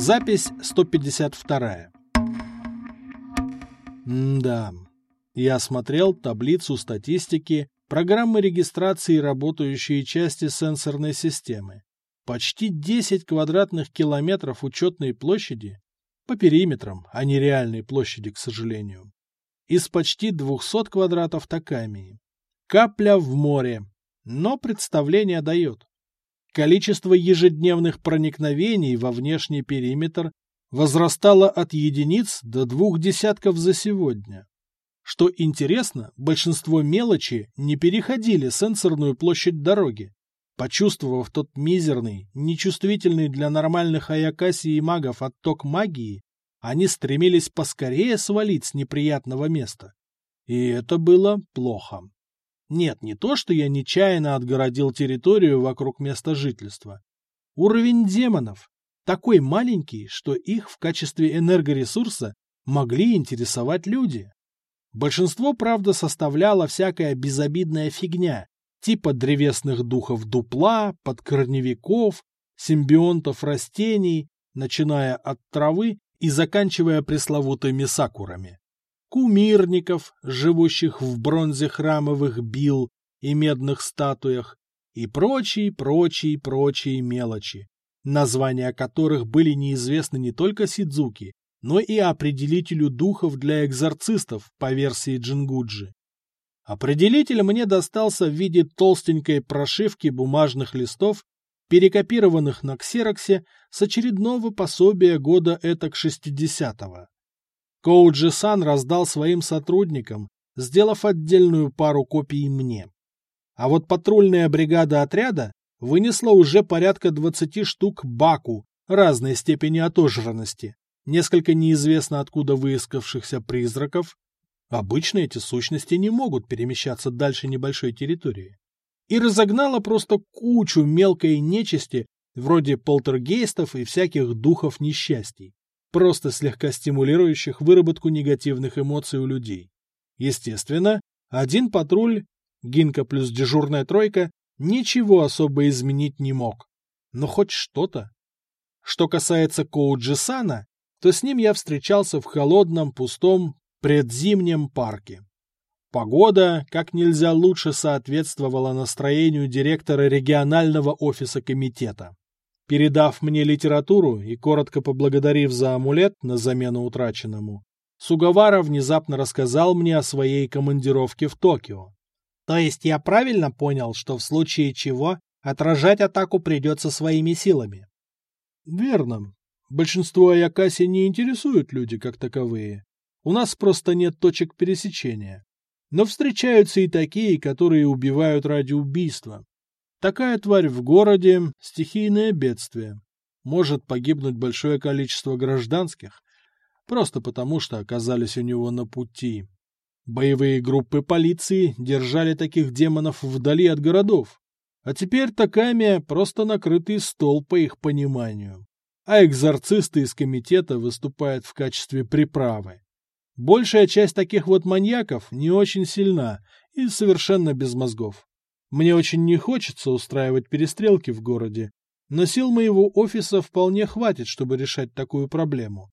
Запись 152. М-да. Я смотрел таблицу статистики программы регистрации работающей части сенсорной системы. Почти 10 квадратных километров учетной площади по периметрам, а не реальной площади, к сожалению. Из почти 200 квадратов такамии. Капля в море, но представление дает. Количество ежедневных проникновений во внешний периметр возрастало от единиц до двух десятков за сегодня. Что интересно, большинство мелочи не переходили сенсорную площадь дороги. Почувствовав тот мизерный, нечувствительный для нормальных Аякаси и магов отток магии, они стремились поскорее свалить с неприятного места. И это было плохо. Нет, не то, что я нечаянно отгородил территорию вокруг места жительства. Уровень демонов такой маленький, что их в качестве энергоресурса могли интересовать люди. Большинство, правда, составляла всякая безобидная фигня, типа древесных духов дупла, подкорневиков, симбионтов растений, начиная от травы и заканчивая пресловутыми сакурами кумирников, живущих в бронзе храмовых бил и медных статуях, и прочие, прочие, прочие мелочи, названия которых были неизвестны не только Сидзуки, но и определителю духов для экзорцистов по версии Джингуджи. Определитель мне достался в виде толстенькой прошивки бумажных листов, перекопированных на ксероксе с очередного пособия года этак 60-го. Коуджи-сан раздал своим сотрудникам, сделав отдельную пару копий мне. А вот патрульная бригада отряда вынесла уже порядка 20 штук баку разной степени отожранности, несколько неизвестно откуда выискавшихся призраков. Обычно эти сущности не могут перемещаться дальше небольшой территории. И разогнала просто кучу мелкой нечисти, вроде полтергейстов и всяких духов несчастий просто слегка стимулирующих выработку негативных эмоций у людей. Естественно, один патруль, Гинка плюс дежурная тройка, ничего особо изменить не мог. Но хоть что-то. Что касается Коуджисана, то с ним я встречался в холодном, пустом, предзимнем парке. Погода как нельзя лучше соответствовала настроению директора регионального офиса комитета. Передав мне литературу и коротко поблагодарив за амулет на замену утраченному, Сугавара внезапно рассказал мне о своей командировке в Токио. То есть я правильно понял, что в случае чего отражать атаку придется своими силами? Верно. Большинство Аякаси не интересуют люди как таковые. У нас просто нет точек пересечения. Но встречаются и такие, которые убивают ради убийства. Такая тварь в городе – стихийное бедствие. Может погибнуть большое количество гражданских, просто потому что оказались у него на пути. Боевые группы полиции держали таких демонов вдали от городов, а теперь Такамия просто накрытый стол по их пониманию. А экзорцисты из комитета выступают в качестве приправы. Большая часть таких вот маньяков не очень сильна и совершенно без мозгов. Мне очень не хочется устраивать перестрелки в городе, но сил моего офиса вполне хватит, чтобы решать такую проблему.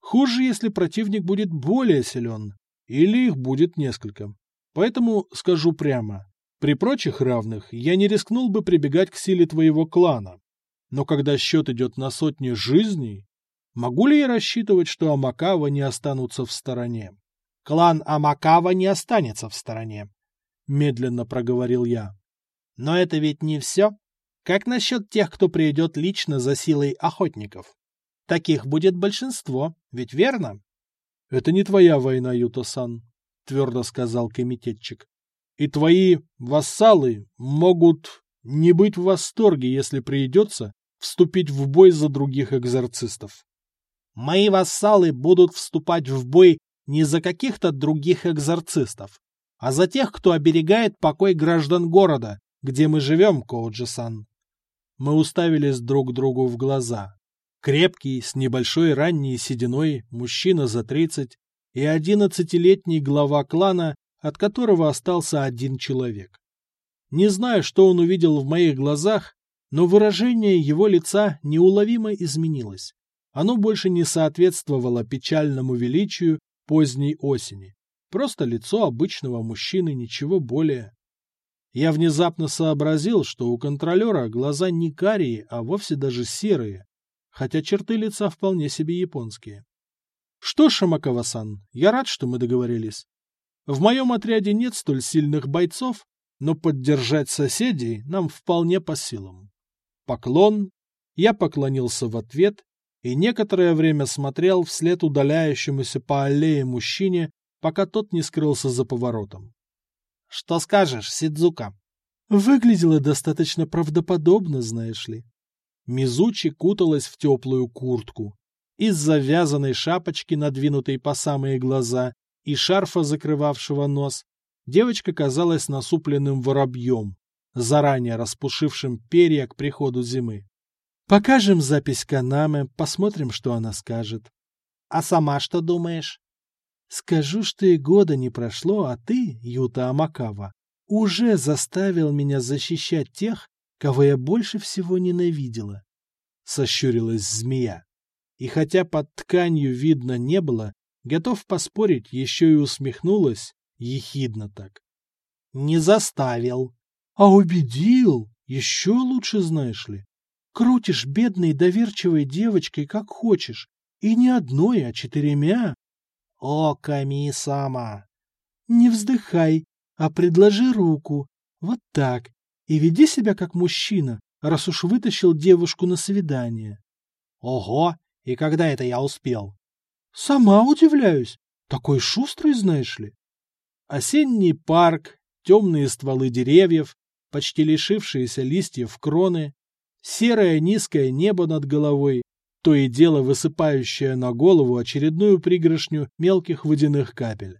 Хуже, если противник будет более силен, или их будет несколько. Поэтому скажу прямо, при прочих равных я не рискнул бы прибегать к силе твоего клана. Но когда счет идет на сотни жизней, могу ли я рассчитывать, что Амакава не останутся в стороне? Клан Амакава не останется в стороне, медленно проговорил я. Но это ведь не все. Как насчет тех, кто придет лично за силой охотников? Таких будет большинство, ведь верно? — Это не твоя война, Юто-сан, — твердо сказал комитетчик. — И твои вассалы могут не быть в восторге, если придется вступить в бой за других экзорцистов. Мои вассалы будут вступать в бой не за каких-то других экзорцистов, а за тех, кто оберегает покой граждан города, где мы живем, Коуджи-сан?» Мы уставились друг другу в глаза. Крепкий, с небольшой ранней сединой, мужчина за тридцать и одиннадцатилетний глава клана, от которого остался один человек. Не знаю, что он увидел в моих глазах, но выражение его лица неуловимо изменилось. Оно больше не соответствовало печальному величию поздней осени. Просто лицо обычного мужчины, ничего более. Я внезапно сообразил, что у контролера глаза не карие, а вовсе даже серые, хотя черты лица вполне себе японские. Что Шамакава-сан, я рад, что мы договорились. В моем отряде нет столь сильных бойцов, но поддержать соседей нам вполне по силам. Поклон. Я поклонился в ответ и некоторое время смотрел вслед удаляющемуся по аллее мужчине, пока тот не скрылся за поворотом. — Что скажешь, Сидзука? Выглядело достаточно правдоподобно, знаешь ли. Мизучи куталась в теплую куртку. Из завязанной шапочки, надвинутой по самые глаза, и шарфа, закрывавшего нос, девочка казалась насупленным воробьем, заранее распушившим перья к приходу зимы. Покажем запись Канаме, посмотрим, что она скажет. А сама что думаешь? Скажу, что и года не прошло, а ты, Юта Амакава, уже заставил меня защищать тех, кого я больше всего ненавидела. Сощурилась змея. И хотя под тканью видно не было, готов поспорить, еще и усмехнулась, ехидно так. Не заставил. А убедил. Еще лучше, знаешь ли. Крутишь бедной доверчивой девочкой как хочешь. И не одной, а четырьмя. О, Ками-сама! Не вздыхай, а предложи руку. Вот так. И веди себя как мужчина, раз уж вытащил девушку на свидание. Ого! И когда это я успел? Сама удивляюсь. Такой шустрый, знаешь ли. Осенний парк, темные стволы деревьев, почти лишившиеся листьев кроны, серое низкое небо над головой, то и дело высыпающее на голову очередную пригоршню мелких водяных капель.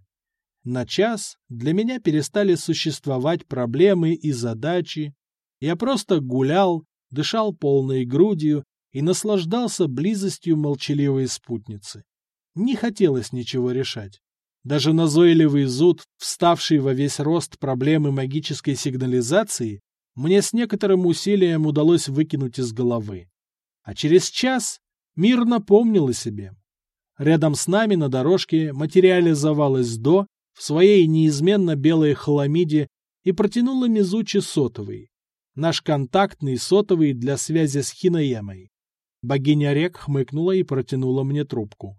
На час для меня перестали существовать проблемы и задачи. Я просто гулял, дышал полной грудью и наслаждался близостью молчаливой спутницы. Не хотелось ничего решать. Даже назойливый зуд, вставший во весь рост проблемы магической сигнализации, мне с некоторым усилием удалось выкинуть из головы. А через час мир напомнил о себе. Рядом с нами на дорожке материализовалась До в своей неизменно белой хламиде и протянула Мизучи сотовый. Наш контактный сотовый для связи с Хинаемой. Богиня рек хмыкнула и протянула мне трубку.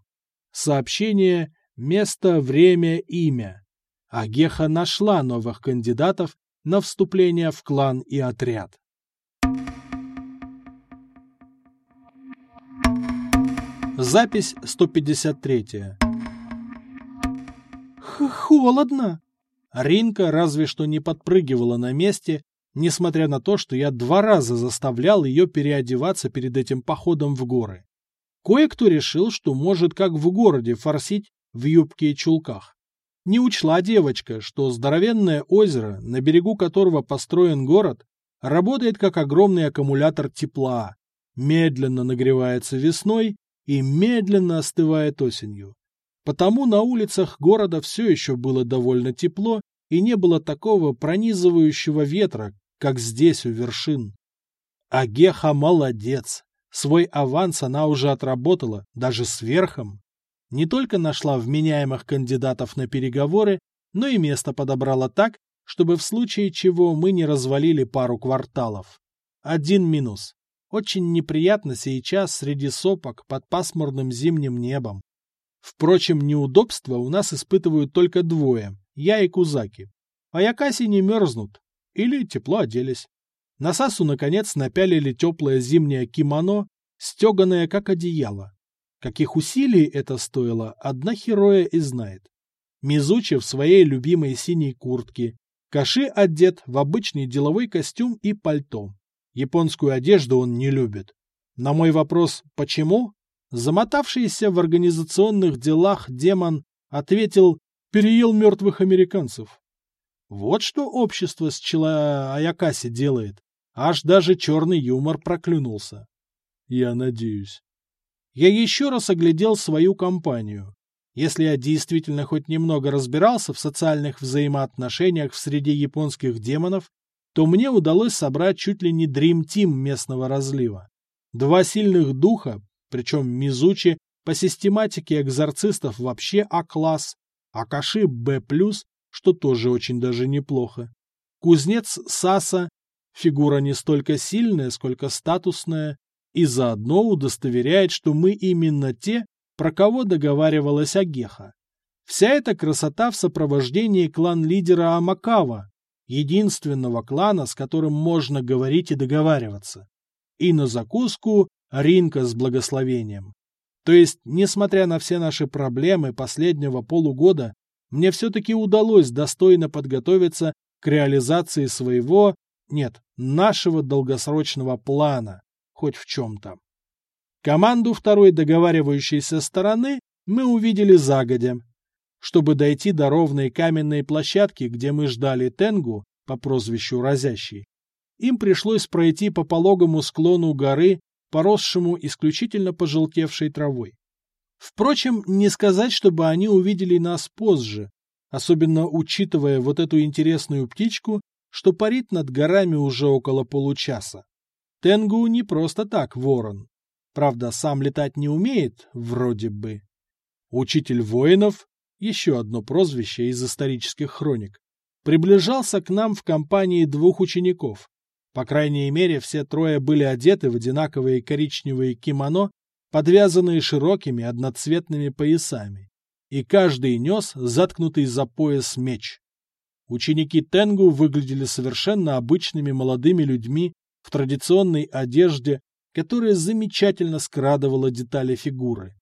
Сообщение «Место, время, имя». Агеха нашла новых кандидатов на вступление в клан и отряд. Запись 153. «Холодно!» Ринка разве что не подпрыгивала на месте, несмотря на то, что я два раза заставлял ее переодеваться перед этим походом в горы. Кое-кто решил, что может как в городе форсить в юбке и чулках. Не учла девочка, что здоровенное озеро, на берегу которого построен город, работает как огромный аккумулятор тепла, медленно нагревается весной и медленно остывает осенью. Потому на улицах города все еще было довольно тепло и не было такого пронизывающего ветра, как здесь у вершин. А Геха молодец. Свой аванс она уже отработала, даже сверхом. Не только нашла вменяемых кандидатов на переговоры, но и место подобрала так, чтобы в случае чего мы не развалили пару кварталов. Один минус. Очень неприятно сейчас среди сопок под пасмурным зимним небом. Впрочем, неудобства у нас испытывают только двое, я и Кузаки. А Якаси не мерзнут. Или тепло оделись. На Сасу, наконец, напялили теплое зимнее кимоно, стеганое как одеяло. Каких усилий это стоило, одна хероя и знает. Мизучи в своей любимой синей куртке, Каши одет в обычный деловой костюм и пальто. Японскую одежду он не любит. На мой вопрос «почему?» замотавшийся в организационных делах демон ответил «переел мертвых американцев». Вот что общество с Чила Аякаси делает. Аж даже черный юмор проклюнулся. Я надеюсь. Я еще раз оглядел свою компанию. Если я действительно хоть немного разбирался в социальных взаимоотношениях в среде японских демонов, то мне удалось собрать чуть ли не дрим-тим местного разлива. Два сильных духа, причем Мизучи по систематике экзорцистов вообще А-класс, Акаши Б+, что тоже очень даже неплохо. Кузнец Саса, фигура не столько сильная, сколько статусная, и заодно удостоверяет, что мы именно те, про кого договаривалась Агеха. Вся эта красота в сопровождении клан-лидера Амакава, единственного клана, с которым можно говорить и договариваться. И на закуску Ринка с благословением. То есть, несмотря на все наши проблемы последнего полугода, мне все-таки удалось достойно подготовиться к реализации своего, нет, нашего долгосрочного плана, хоть в чем-то. Команду второй договаривающейся стороны мы увидели загодя. Чтобы дойти до ровной каменной площадки, где мы ждали Тенгу по прозвищу Разящий, им пришлось пройти по пологому склону горы, поросшему исключительно пожелтевшей травой. Впрочем, не сказать, чтобы они увидели нас позже, особенно учитывая вот эту интересную птичку, что парит над горами уже около получаса. Тенгу не просто так ворон. Правда, сам летать не умеет, вроде бы. Учитель воинов, еще одно прозвище из исторических хроник, приближался к нам в компании двух учеников. По крайней мере, все трое были одеты в одинаковые коричневые кимоно подвязанные широкими одноцветными поясами, и каждый нес заткнутый за пояс меч. Ученики Тенгу выглядели совершенно обычными молодыми людьми в традиционной одежде, которая замечательно скрадывала детали фигуры.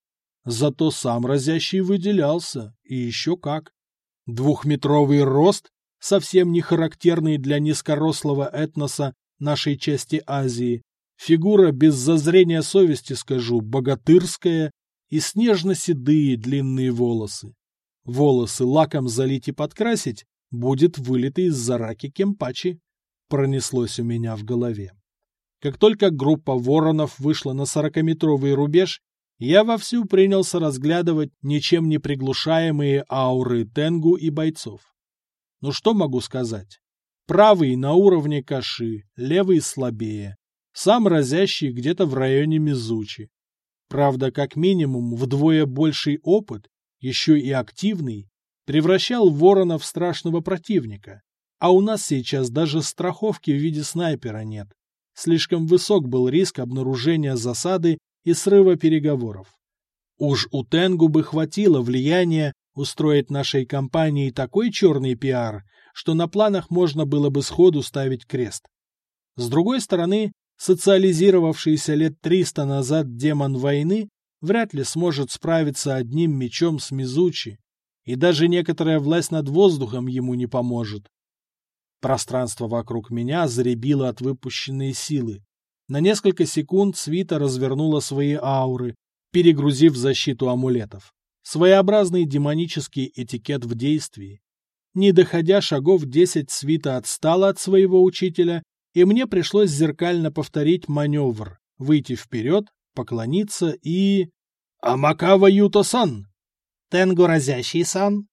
Зато сам разящий выделялся, и еще как. Двухметровый рост, совсем не характерный для низкорослого этноса нашей части Азии, Фигура без зазрения совести, скажу, богатырская и снежно-седые длинные волосы. Волосы лаком залить и подкрасить будет вылитый из зараки кемпачи. Пронеслось у меня в голове. Как только группа воронов вышла на сорокаметровый рубеж, я вовсю принялся разглядывать ничем не приглушаемые ауры тенгу и бойцов. Ну что могу сказать? Правый на уровне каши, левый слабее, сам разящий где-то в районе Мизучи. Правда, как минимум вдвое больший опыт, еще и активный, превращал ворона в страшного противника. А у нас сейчас даже страховки в виде снайпера нет. Слишком высок был риск обнаружения засады и срыва переговоров. Уж у Тенгу бы хватило влияния устроить нашей компании такой черный пиар, что на планах можно было бы сходу ставить крест. С другой стороны, социализировавшийся лет триста назад демон войны вряд ли сможет справиться одним мечом с Мизучи, и даже некоторая власть над воздухом ему не поможет. Пространство вокруг меня заребило от выпущенной силы. На несколько секунд свита развернула свои ауры, перегрузив защиту амулетов. Своеобразный демонический этикет в действии. Не доходя шагов десять, свита отстала от своего учителя и мне пришлось зеркально повторить маневр, выйти вперед, поклониться и... «Амакава Юто-сан!» «Тенгу Разящий-сан?»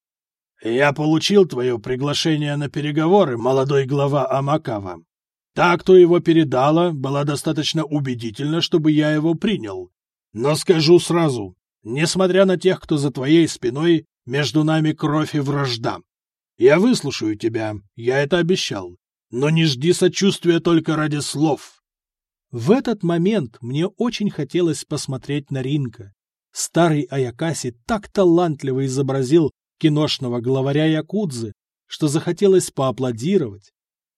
«Я получил твое приглашение на переговоры, молодой глава Амакава. Та, кто его передала, была достаточно убедительна, чтобы я его принял. Но скажу сразу, несмотря на тех, кто за твоей спиной, между нами кровь и вражда. Я выслушаю тебя, я это обещал но не жди сочувствия только ради слов. В этот момент мне очень хотелось посмотреть на Ринка. Старый Аякаси так талантливо изобразил киношного главаря Якудзы, что захотелось поаплодировать.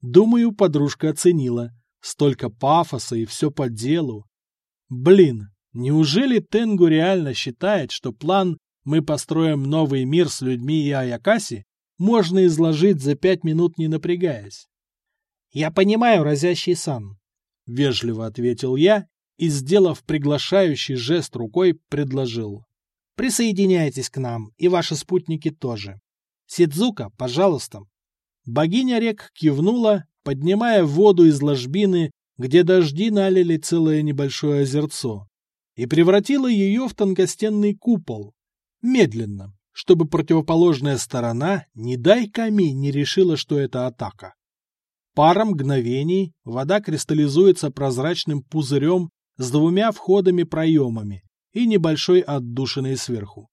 Думаю, подружка оценила. Столько пафоса и все по делу. Блин, неужели Тенгу реально считает, что план «Мы построим новый мир с людьми и Аякаси» можно изложить за пять минут не напрягаясь? «Я понимаю, разящий сан», — вежливо ответил я и, сделав приглашающий жест рукой, предложил. «Присоединяйтесь к нам, и ваши спутники тоже. Сидзука, пожалуйста». Богиня рек кивнула, поднимая воду из ложбины, где дожди налили целое небольшое озерцо, и превратила ее в тонкостенный купол. Медленно, чтобы противоположная сторона, не дай камень, не решила, что это атака. Пара мгновений вода кристаллизуется прозрачным пузырем с двумя входами-проемами, и небольшой отдушиной сверху.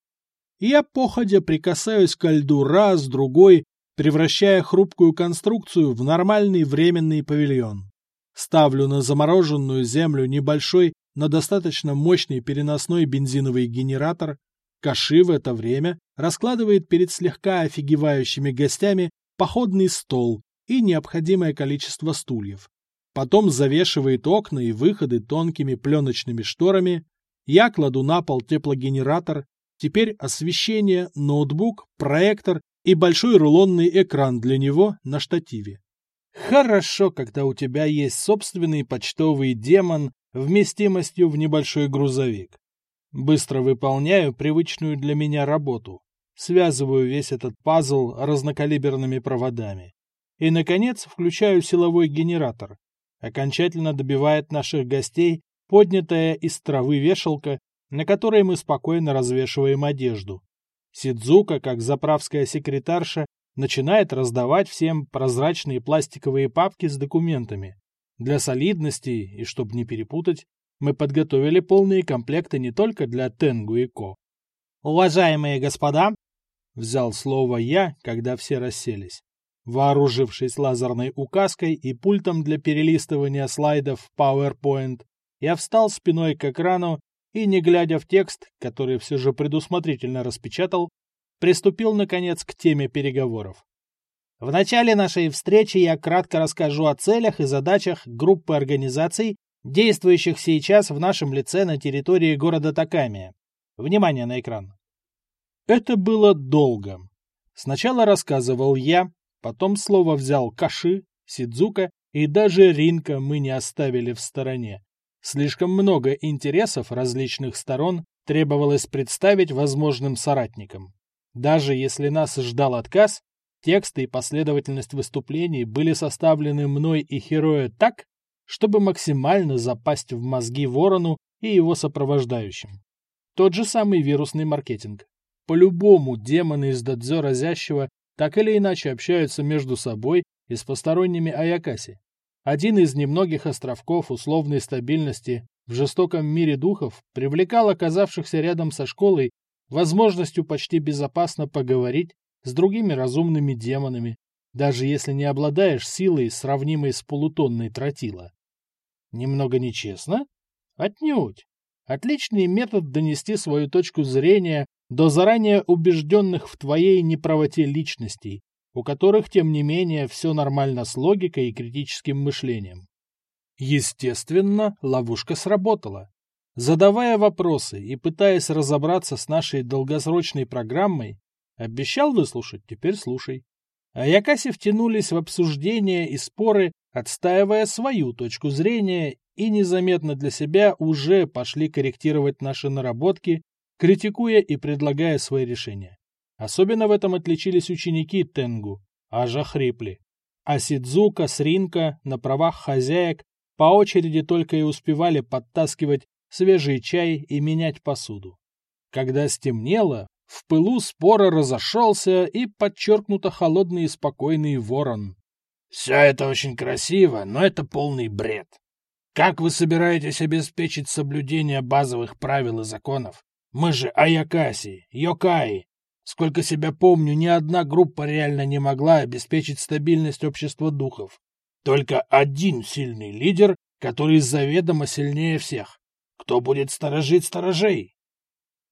Я походя прикасаюсь ко льду раз, другой, превращая хрупкую конструкцию в нормальный временный павильон. Ставлю на замороженную землю небольшой, но достаточно мощный переносной бензиновый генератор. Каши в это время раскладывает перед слегка офигевающими гостями походный стол и необходимое количество стульев. Потом завешивает окна и выходы тонкими пленочными шторами. Я кладу на пол теплогенератор. Теперь освещение, ноутбук, проектор и большой рулонный экран для него на штативе. Хорошо, когда у тебя есть собственный почтовый демон вместимостью в небольшой грузовик. Быстро выполняю привычную для меня работу. Связываю весь этот пазл разнокалиберными проводами. И, наконец, включаю силовой генератор. Окончательно добивает наших гостей поднятая из травы вешалка, на которой мы спокойно развешиваем одежду. Сидзука, как заправская секретарша, начинает раздавать всем прозрачные пластиковые папки с документами. Для солидности и чтобы не перепутать, мы подготовили полные комплекты не только для Тенгу и Ко. «Уважаемые господа!» — взял слово я, когда все расселись. Вооружившись лазерной указкой и пультом для перелистывания слайдов в PowerPoint, я встал спиной к экрану и, не глядя в текст, который все же предусмотрительно распечатал, приступил, наконец, к теме переговоров. В начале нашей встречи я кратко расскажу о целях и задачах группы организаций, действующих сейчас в нашем лице на территории города Такамия. Внимание на экран. Это было долго. Сначала рассказывал я, потом слово взял Каши, Сидзука и даже Ринка мы не оставили в стороне. Слишком много интересов различных сторон требовалось представить возможным соратникам. Даже если нас ждал отказ, тексты и последовательность выступлений были составлены мной и Хероя так, чтобы максимально запасть в мозги Ворону и его сопровождающим. Тот же самый вирусный маркетинг. По-любому демоны из Дадзё Разящего так или иначе общаются между собой и с посторонними Аякаси. Один из немногих островков условной стабильности в жестоком мире духов привлекал оказавшихся рядом со школой возможностью почти безопасно поговорить с другими разумными демонами, даже если не обладаешь силой, сравнимой с полутонной тротила. Немного нечестно? Отнюдь. Отличный метод донести свою точку зрения до заранее убежденных в твоей неправоте личностей, у которых, тем не менее, все нормально с логикой и критическим мышлением. Естественно, ловушка сработала. Задавая вопросы и пытаясь разобраться с нашей долгосрочной программой, обещал выслушать, теперь слушай. А Якаси втянулись в обсуждения и споры, отстаивая свою точку зрения и незаметно для себя уже пошли корректировать наши наработки, критикуя и предлагая свои решения. Особенно в этом отличились ученики Тенгу, аж охрипли. А Сидзука с Ринка на правах хозяек по очереди только и успевали подтаскивать свежий чай и менять посуду. Когда стемнело, в пылу спора разошелся и подчеркнуто холодный и спокойный ворон. «Все это очень красиво, но это полный бред. Как вы собираетесь обеспечить соблюдение базовых правил и законов? Мы же Аякаси, Йокаи, Сколько себя помню, ни одна группа реально не могла обеспечить стабильность общества духов. Только один сильный лидер, который заведомо сильнее всех. Кто будет сторожить сторожей?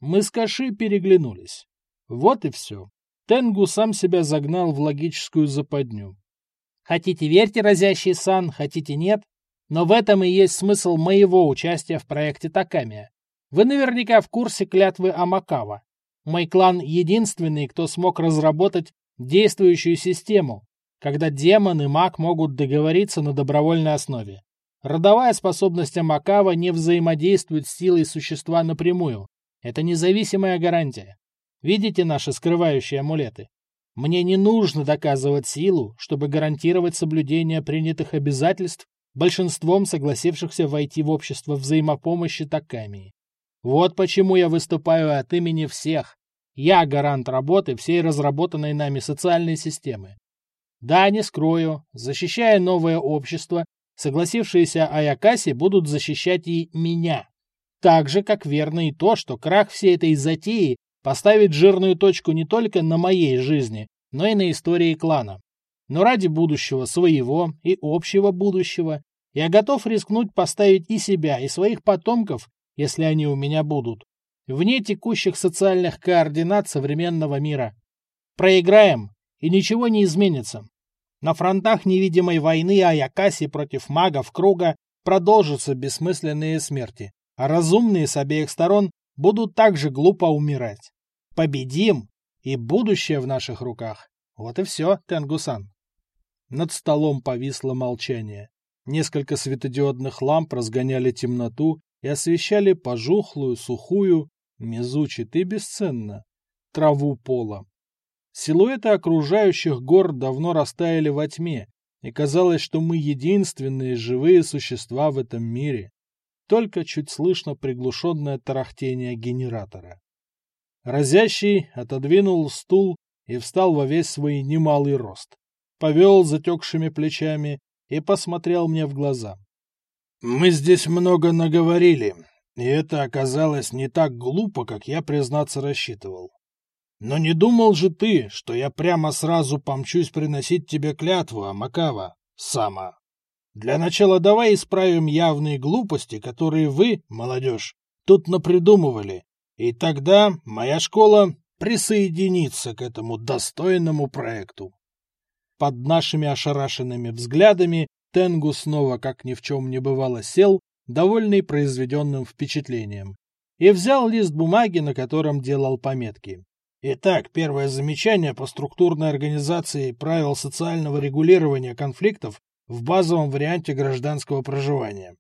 Мы с Каши переглянулись. Вот и все. Тенгу сам себя загнал в логическую западню. Хотите верьте, разящий сан, хотите нет, но в этом и есть смысл моего участия в проекте Такамия. Вы наверняка в курсе клятвы Амакава. Мой клан единственный, кто смог разработать действующую систему, когда демон и маг могут договориться на добровольной основе. Родовая способность Амакава не взаимодействует с силой существа напрямую. Это независимая гарантия. Видите наши скрывающие амулеты? Мне не нужно доказывать силу, чтобы гарантировать соблюдение принятых обязательств большинством согласившихся войти в общество взаимопомощи Такамии. Вот почему я выступаю от имени всех. Я гарант работы всей разработанной нами социальной системы. Да, не скрою, защищая новое общество, согласившиеся Аякаси будут защищать и меня. Так же, как верно и то, что крах всей этой затеи поставит жирную точку не только на моей жизни, но и на истории клана. Но ради будущего своего и общего будущего я готов рискнуть поставить и себя, и своих потомков, если они у меня будут, вне текущих социальных координат современного мира. Проиграем, и ничего не изменится. На фронтах невидимой войны Аякаси против магов круга продолжатся бессмысленные смерти, а разумные с обеих сторон будут также глупо умирать. Победим, и будущее в наших руках. Вот и все, Тенгусан. Над столом повисло молчание. Несколько светодиодных ламп разгоняли темноту и освещали пожухлую, сухую, Мизучи, ты бесценна, траву пола. Силуэты окружающих гор давно растаяли во тьме, и казалось, что мы единственные живые существа в этом мире. Только чуть слышно приглушенное тарахтение генератора. Разящий отодвинул стул и встал во весь свой немалый рост. Повел затекшими плечами и посмотрел мне в глаза. «Мы здесь много наговорили, и это оказалось не так глупо, как я, признаться, рассчитывал. Но не думал же ты, что я прямо сразу помчусь приносить тебе клятву, Амакава, сама. Для начала давай исправим явные глупости, которые вы, молодежь, тут напридумывали, и тогда моя школа присоединится к этому достойному проекту. Под нашими ошарашенными взглядами Тенгу снова, как ни в чем не бывало, сел, довольный произведенным впечатлением, и взял лист бумаги, на котором делал пометки. Итак, первое замечание по структурной организации правил социального регулирования конфликтов в базовом варианте гражданского проживания.